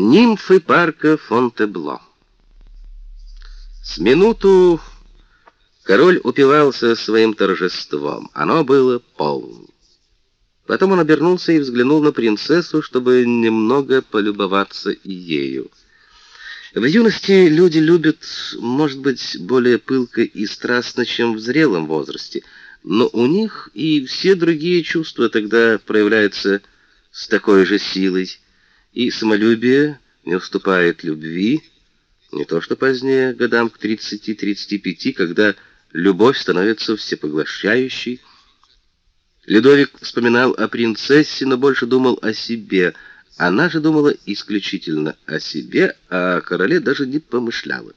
Нимфы парка Фонтебло. С минуту король упивался своим торжеством. Оно было полным. Потом он обернулся и взглянул на принцессу, чтобы немного полюбоваться ею. В юности люди любят, может быть, более пылко и страстно, чем в зрелом возрасте, но у них и все другие чувства тогда проявляются с такой же силой, и самолюбие не уступает любви, не то что позднее, годам к 30-35, когда любовь становится всепоглощающей. Людовик вспоминал о принцессе, но больше думал о себе. Она же думала исключительно о себе, а о короле даже не помышляла.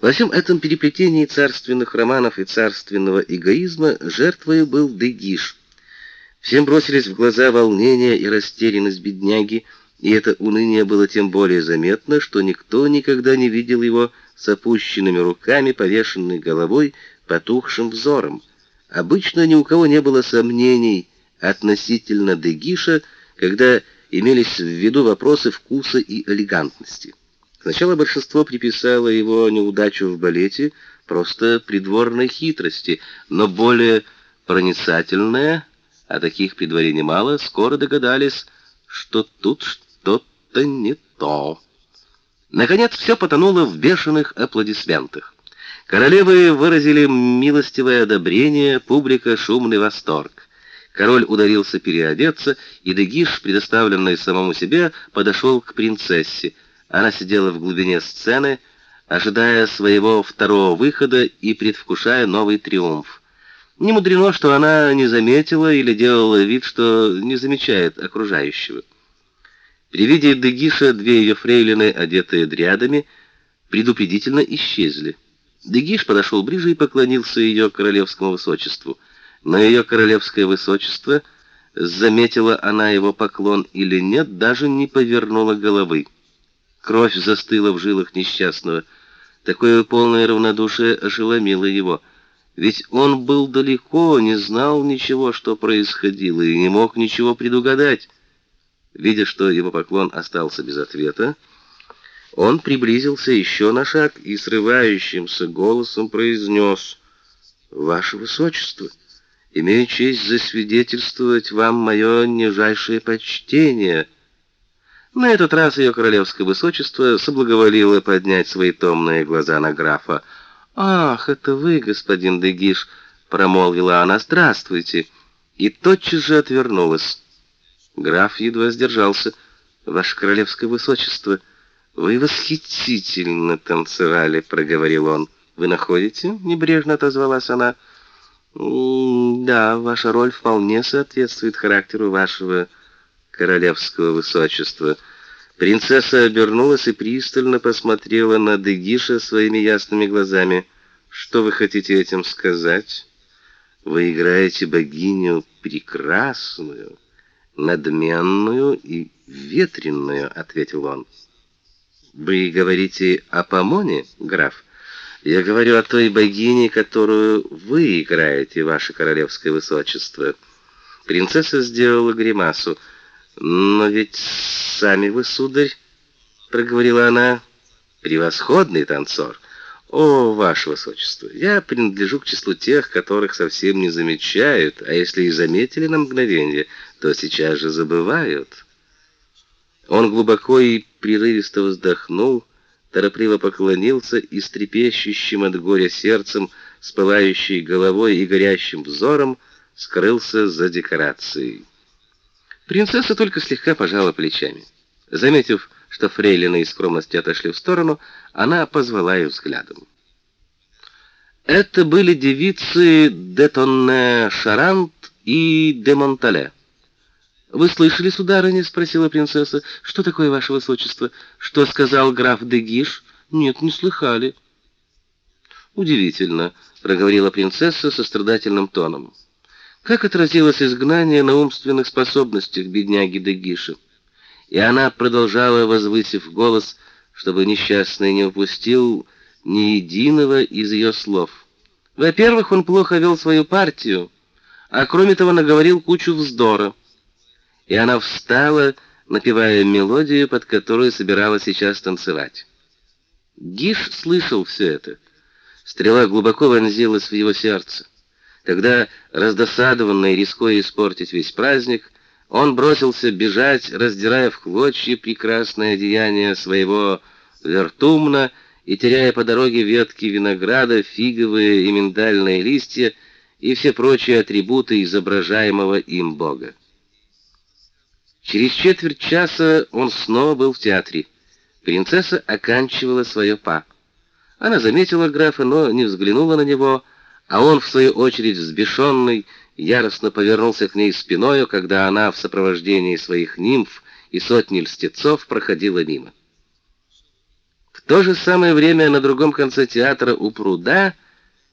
Во всем этом переплетении царственных романов и царственного эгоизма жертвой был Дегиш. Всем бросились в глаза волнение и растерянность бедняги, и это уныние было тем более заметно, что никто никогда не видел его с опущенными руками, повешенной головой, потухшим взором. Обычно ни у кого не было сомнений относительно Дегиша, когда имелись в виду вопросы вкуса и элегантности. Сначала большинство приписало его неудачу в балете просто придворной хитрости, но более проницательные, а таких при дворе немало, скоро догадались, что тут что-то не то. Наконец все потонуло в бешеных аплодисментах. Королевы выразили милостивое одобрение, публика шумный восторг. Король ударился переодеться, и Дегиш, предоставленный самому себе, подошел к принцессе. Она сидела в глубине сцены, ожидая своего второго выхода и предвкушая новый триумф. Не мудрено, что она не заметила или делала вид, что не замечает окружающего. При виде Дегиша две ее фрейлины, одетые дрядами, предупредительно исчезли. Дегиш подошел ближе и поклонился ее королевскому высочеству. Но ее королевское высочество, заметила она его поклон или нет, даже не повернула головы. Кровь застыла в жилах несчастного. Такое полное равнодушие ошеломило его. Ведь он был далеко, не знал ничего, что происходило, и не мог ничего предугадать. Видя, что его поклон остался без ответа, он приблизился еще на шаг и срывающимся голосом произнес «Ваше Высочество, имею честь засвидетельствовать вам мое нижайшее почтение». На этот раз ее королевское высочество соблаговолило поднять свои томные глаза на графа. «Ах, это вы, господин Дегиш!» — промолвила она. «Здравствуйте!» И тотчас же отвернулась. Граф едва сдержался. «Ваше королевское высочество, вы восхитительно танцевали», — проговорил он. «Вы находите?» — небрежно отозвалась она. «Да, ваша роль вполне соответствует характеру вашего королевского высочества». Принцесса обернулась и пристально посмотрела на Дегиша своими ясными глазами. «Что вы хотите этим сказать? Вы играете богиню прекрасную» надменную и ветреную, ответил он. Вы говорите о Помоне, граф? Я говорю о той богине, которую вы играете, ваше королевское высочество. Принцесса сделала гримасу. Но ведь сами вы, сударь, проговорила она, превосходный танцор. «О, ваше высочество, я принадлежу к числу тех, которых совсем не замечают, а если и заметили на мгновение, то сейчас же забывают». Он глубоко и прерывисто вздохнул, торопливо поклонился и с трепещущим от горя сердцем, с пылающей головой и горящим взором скрылся за декорацией. Принцесса только слегка пожала плечами. Заметив, что фрейлины из скромности отошли в сторону, она позвала их взглядом. Это были девицы де Тонне Шарант и де Монтале. «Вы слышали, сударыня?» — спросила принцесса. «Что такое, ваше высочество? Что сказал граф де Гиш?» «Нет, не слыхали». «Удивительно», — проговорила принцесса со страдательным тоном. «Как отразилось изгнание на умственных способностях бедняги де Гиша?» И она продолжала, возвысив голос, чтобы несчастный не упустил ни единого из ее слов. Во-первых, он плохо вел свою партию, а кроме того наговорил кучу вздора. И она встала, напевая мелодию, под которую собиралась сейчас танцевать. Гиш слышал все это. Стрела глубоко вонзилась в его сердце. Тогда, раздосадованный, рискуя испортить весь праздник, он бросился бежать, раздирая в клочья прекрасное одеяние своего вертумна и теряя по дороге ветки винограда, фиговые и миндальные листья и все прочие атрибуты изображаемого им бога. Через четверть часа он снова был в театре. Принцесса оканчивала свое па. Она заметила графа, но не взглянула на него, а он, в свою очередь, взбешенный, яростно повернулся к ней спиною, когда она в сопровождении своих нимф и сотни льстецов проходила мимо. В то же самое время на другом конце театра у пруда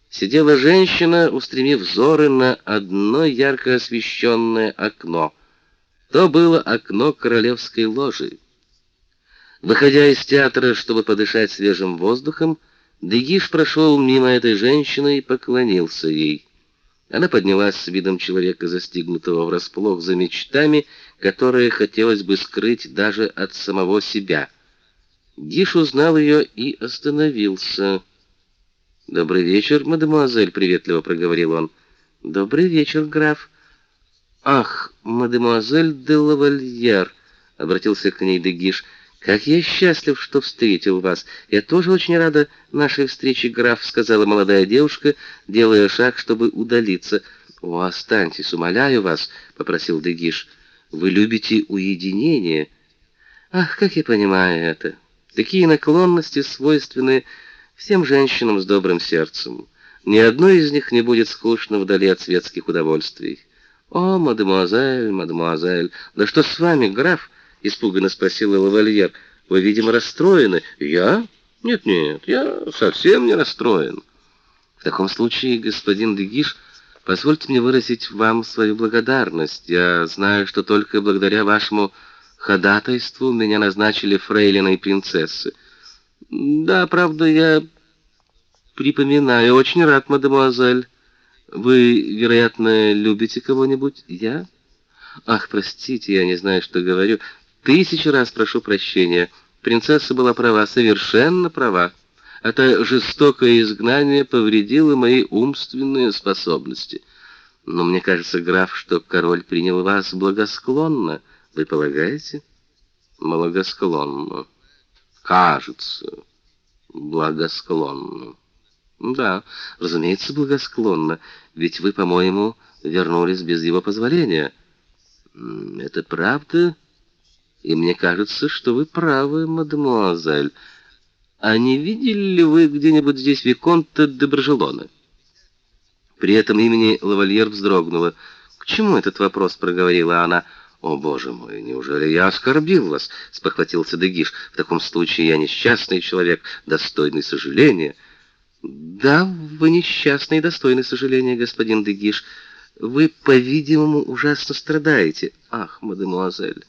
сидела женщина, устремив взоры на одно ярко освещенное окно — то было окно королевской ложи. Выходя из театра, чтобы подышать свежим воздухом, Дегиш прошел мимо этой женщины и поклонился ей. Она поднялась с видом человека, застигнутого врасплох за мечтами, которые хотелось бы скрыть даже от самого себя. Гиш узнал ее и остановился. «Добрый вечер, мадемуазель», — приветливо проговорил он. «Добрый вечер, граф». «Ах, мадемуазель де лавальер», — обратился к ней Дегиш, — «как я счастлив, что встретил вас. Я тоже очень рада нашей встрече, граф», — сказала молодая девушка, делая шаг, чтобы удалиться. «О, останьтесь, умоляю вас», — попросил Дегиш. «Вы любите уединение». «Ах, как я понимаю это. Такие наклонности свойственны всем женщинам с добрым сердцем. Ни одной из них не будет скучно вдали от светских удовольствий». «О, мадемуазель, мадемуазель, да что с вами, граф?» — испуганно спросила лавальер. «Вы, видимо, расстроены». «Я? Нет-нет, я совсем не расстроен». «В таком случае, господин Дегиш, позвольте мне выразить вам свою благодарность. Я знаю, что только благодаря вашему ходатайству меня назначили фрейлиной принцессы. Да, правда, я припоминаю, очень рад, мадемуазель». Вы, вероятно, любите кого-нибудь? Я? Ах, простите, я не знаю, что говорю. Тысячу раз прошу прощения. Принцесса была права, совершенно права. Это жестокое изгнание повредило мои умственные способности. Но мне кажется, граф, что король принял вас благосклонно. Вы полагаете? Благосклонно. Кажется, благосклонно. Да, разумеется, благосклонно, ведь вы, по-моему, вернулись без его позволения. Это правда? И мне кажется, что вы правы, мадемуазель. А не видели ли вы где-нибудь здесь виконта де Брожелона? При этом имени лавальер вздрогнула. «К чему этот вопрос?» — проговорила она. «О, боже мой, неужели я оскорбил вас?» — спохватился Дегиш. «В таком случае я несчастный человек, достойный сожаления». «Да, вы несчастный и достойный сожаления, господин Дегиш. Вы, по-видимому, ужасно страдаете. Ах, мадемуазель,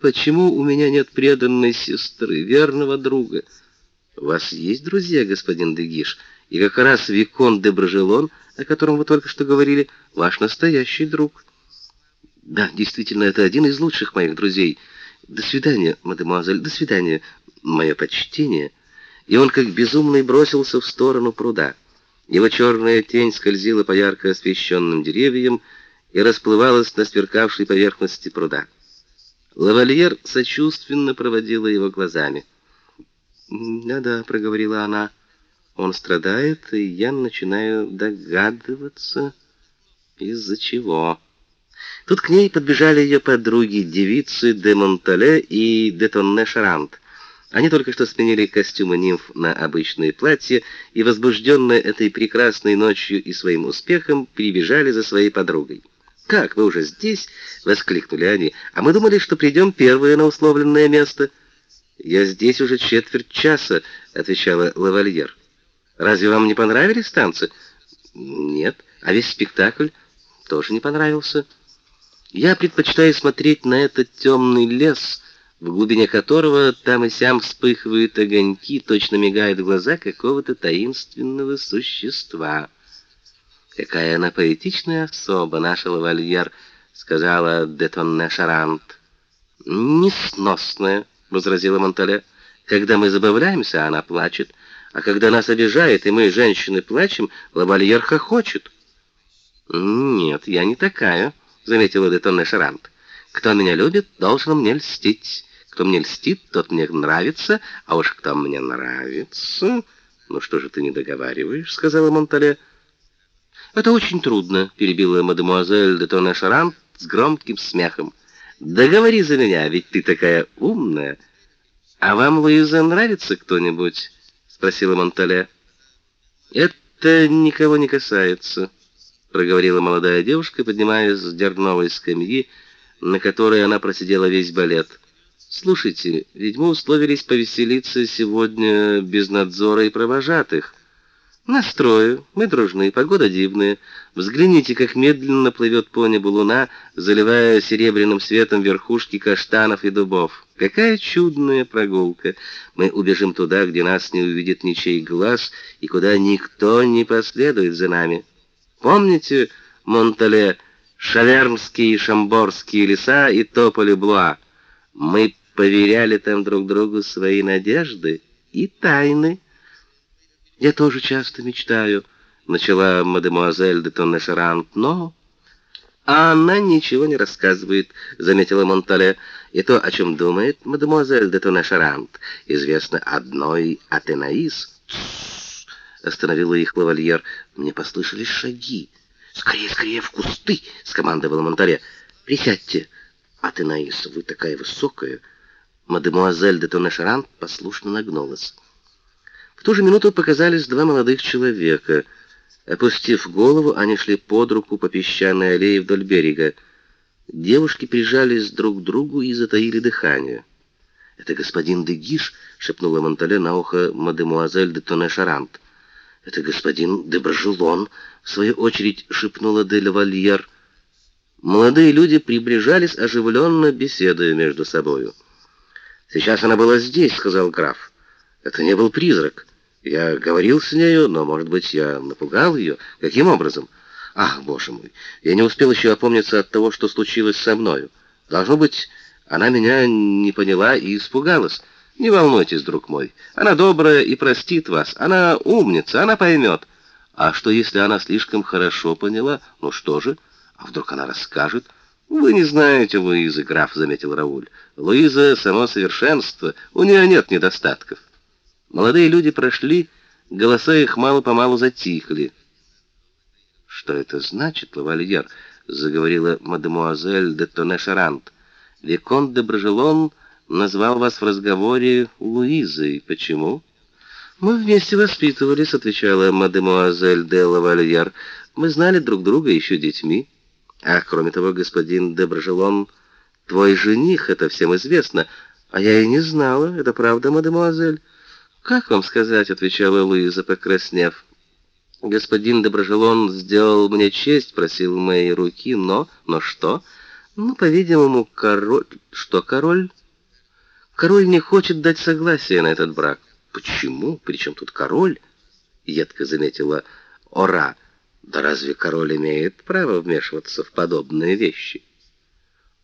почему у меня нет преданной сестры, верного друга? У вас есть друзья, господин Дегиш, и как раз Викон де Брожелон, о котором вы только что говорили, ваш настоящий друг». «Да, действительно, это один из лучших моих друзей. До свидания, мадемуазель, до свидания. Мое почтение» и он как безумный бросился в сторону пруда. Его черная тень скользила по ярко освещенным деревьям и расплывалась на сверкавшей поверхности пруда. Лавальер сочувственно проводила его глазами. «Да-да», — проговорила она, — «он страдает, и я начинаю догадываться, из-за чего». Тут к ней подбежали ее подруги, девицы де Монтале и де Тонне-Шарант. Они только что сменили костюмы нимф на обычные платья и, возбужденные этой прекрасной ночью и своим успехом, прибежали за своей подругой. «Как, вы уже здесь?» — воскликнули они. «А мы думали, что придем первые на условленное место». «Я здесь уже четверть часа», — отвечала лавальер. «Разве вам не понравились танцы?» «Нет. А весь спектакль тоже не понравился». «Я предпочитаю смотреть на этот темный лес», в глубине которого там и сям вспыхивают огоньки, точно мигают глаза какого-то таинственного существа. «Какая она поэтичная особа, наша лавальер», — сказала Детонне Шарант. «Несносная», — возразила Монтале. «Когда мы забавляемся, она плачет, а когда нас обижает, и мы, женщины, плачем, лавальер хохочет». «Нет, я не такая», — заметила Детонне Шарант. «Кто меня любит, должен мне льстить. Кто мне льстит, тот мне нравится, а уж кто мне нравится...» «Ну что же ты не договариваешь?» — сказала Монтале. «Это очень трудно», — перебила мадемуазель Детонне Шарант с громким смехом. «Да за меня, ведь ты такая умная». «А вам, Луиза, нравится кто-нибудь?» — спросила Монтале. «Это никого не касается», — проговорила молодая девушка, поднимаясь с дерновой скамьи, на которой она просидела весь балет. «Слушайте, ведь мы условились повеселиться сегодня без надзора и провожатых». Настрою, мы дружны, погода дивная. Взгляните, как медленно плывет по небу луна, заливая серебряным светом верхушки каштанов и дубов. Какая чудная прогулка! Мы убежим туда, где нас не увидит ничей глаз, и куда никто не последует за нами. Помните, Монтале, Шавермские и Шамборские леса и тополи Блуа? Мы поверяли там друг другу свои надежды и тайны. «Я тоже часто мечтаю», — начала мадемуазель де Тоннешерант, «но...» «А она ничего не рассказывает», — заметила Монтале. «И то, о чем думает мадемуазель де Тоннешерант, известно одной Атенаис». остановила их лавальер. «Мне послышались шаги». «Скорее, скорее, в кусты!» — скомандовала Монтале. «Присядьте, Атенаис, вы такая высокая». Мадемуазель де Тоннешерант послушно нагнулась. Ту же минуту показались два молодых человека. Опустив голову, они шли под руку по песчаной аллее вдоль берега. Девушки прижались друг к другу и затаили дыхание. «Это господин Дегиш», — шепнула Монтале на ухо мадемуазель де Тоне-Шарант. «Это господин де Брожелон», — в свою очередь шепнула де Лавальер. Молодые люди приближались, оживленно беседуя между собою. «Сейчас она была здесь», — сказал граф. Это не был призрак. Я говорил с нею, но, может быть, я напугал ее. Каким образом? Ах, боже мой, я не успел еще опомниться от того, что случилось со мною. Должно быть, она меня не поняла и испугалась. Не волнуйтесь, друг мой. Она добрая и простит вас. Она умница, она поймет. А что, если она слишком хорошо поняла? Ну что же? А вдруг она расскажет? Вы не знаете Луизы, граф, заметил Рауль. Луиза — само совершенство, у нее нет недостатков. Молодые люди прошли, голоса их мало-помалу затихли. «Что это значит, лавальер?» — заговорила мадемуазель де Тоне-Шарант. «Виконт де Брожелон назвал вас в разговоре Луизой. Почему?» «Мы вместе воспитывались», — отвечала мадемуазель де Лавальер. «Мы знали друг друга еще детьми. А кроме того, господин де Брожелон, твой жених, это всем известно. А я и не знала, это правда, мадемуазель?» «Как вам сказать?» — отвечала Луиза, покраснев. «Господин Доброжелон сделал мне честь, просил моей руки, но... Но что? Ну, по-видимому, король... Что король? Король не хочет дать согласие на этот брак. Почему? Причем тут король?» — едко заметила Ора. «Да разве король имеет право вмешиваться в подобные вещи?»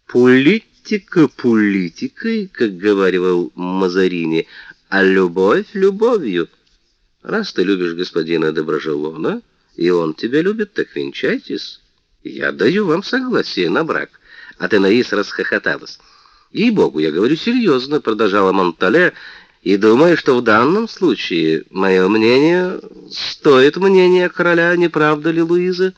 «Политика политикой», как говорил Мазарини, — а любовь любовью. Раз ты любишь господина Доброжелона, и он тебя любит, так венчайтесь. Я даю вам согласие на брак. А Тенаис расхохоталась. «Ей-богу, я говорю серьезно», — продолжала Монтале, «и думаю, что в данном случае мое мнение стоит мнения короля, не правда ли, Луиза?»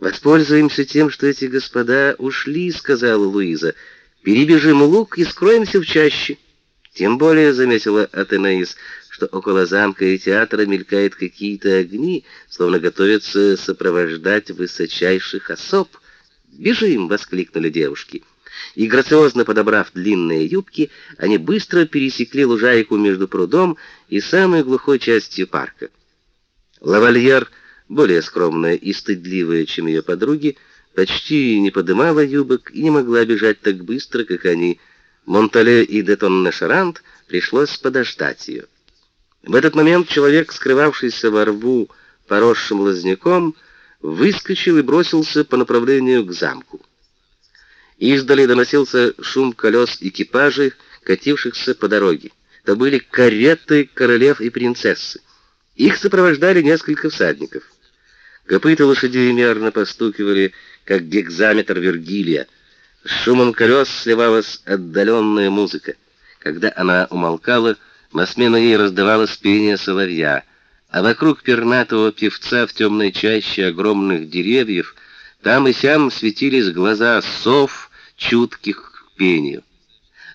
«Воспользуемся тем, что эти господа ушли», — сказала Луиза. «Перебежим луг и скроемся в чаще». Тем более, заметила Атенаис, что около замка и театра мелькают какие-то огни, словно готовятся сопровождать высочайших особ. «Бежим!» — воскликнули девушки. И, грациозно подобрав длинные юбки, они быстро пересекли лужайку между прудом и самой глухой частью парка. Лавальер, более скромная и стыдливая, чем ее подруги, почти не подымала юбок и не могла бежать так быстро, как они, — Монтале и Детон-Нешерант пришлось подождать ее. В этот момент человек, скрывавшийся во рву, поросшим лозняком, выскочил и бросился по направлению к замку. Издали доносился шум колес экипажей, катившихся по дороге. Это были кареты королев и принцессы. Их сопровождали несколько всадников. Копыта лошадей мерно постукивали, как гекзаметр Вергилия. С шумом колес сливалась отдаленная музыка. Когда она умолкала, на смену ей раздавалось пение соловья, а вокруг пернатого певца в темной чаще огромных деревьев там и сям светились глаза сов, чутких к пению.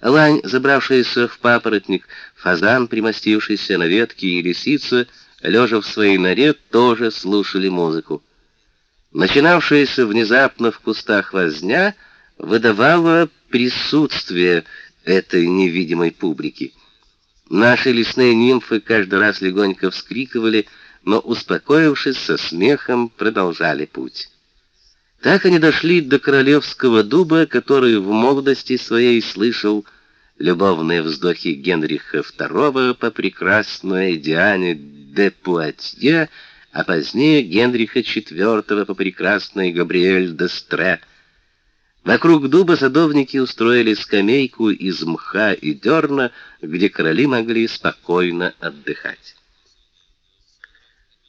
Лань, забравшаяся в папоротник, фазан, примостившийся на ветке, и лисица, лежа в своей норе, тоже слушали музыку. Начинавшаяся внезапно в кустах возня выдавала присутствие этой невидимой публики. Наши лесные нимфы каждый раз легонько вскрикивали, но, успокоившись со смехом, продолжали путь. Так они дошли до королевского дуба, который в молодости своей слышал любовные вздохи Генриха II по прекрасной Диане де Пуатье, а позднее Генриха IV по прекрасной Габриэль де Стре. Вокруг дуба садовники устроили скамейку из мха и дерна, где короли могли спокойно отдыхать.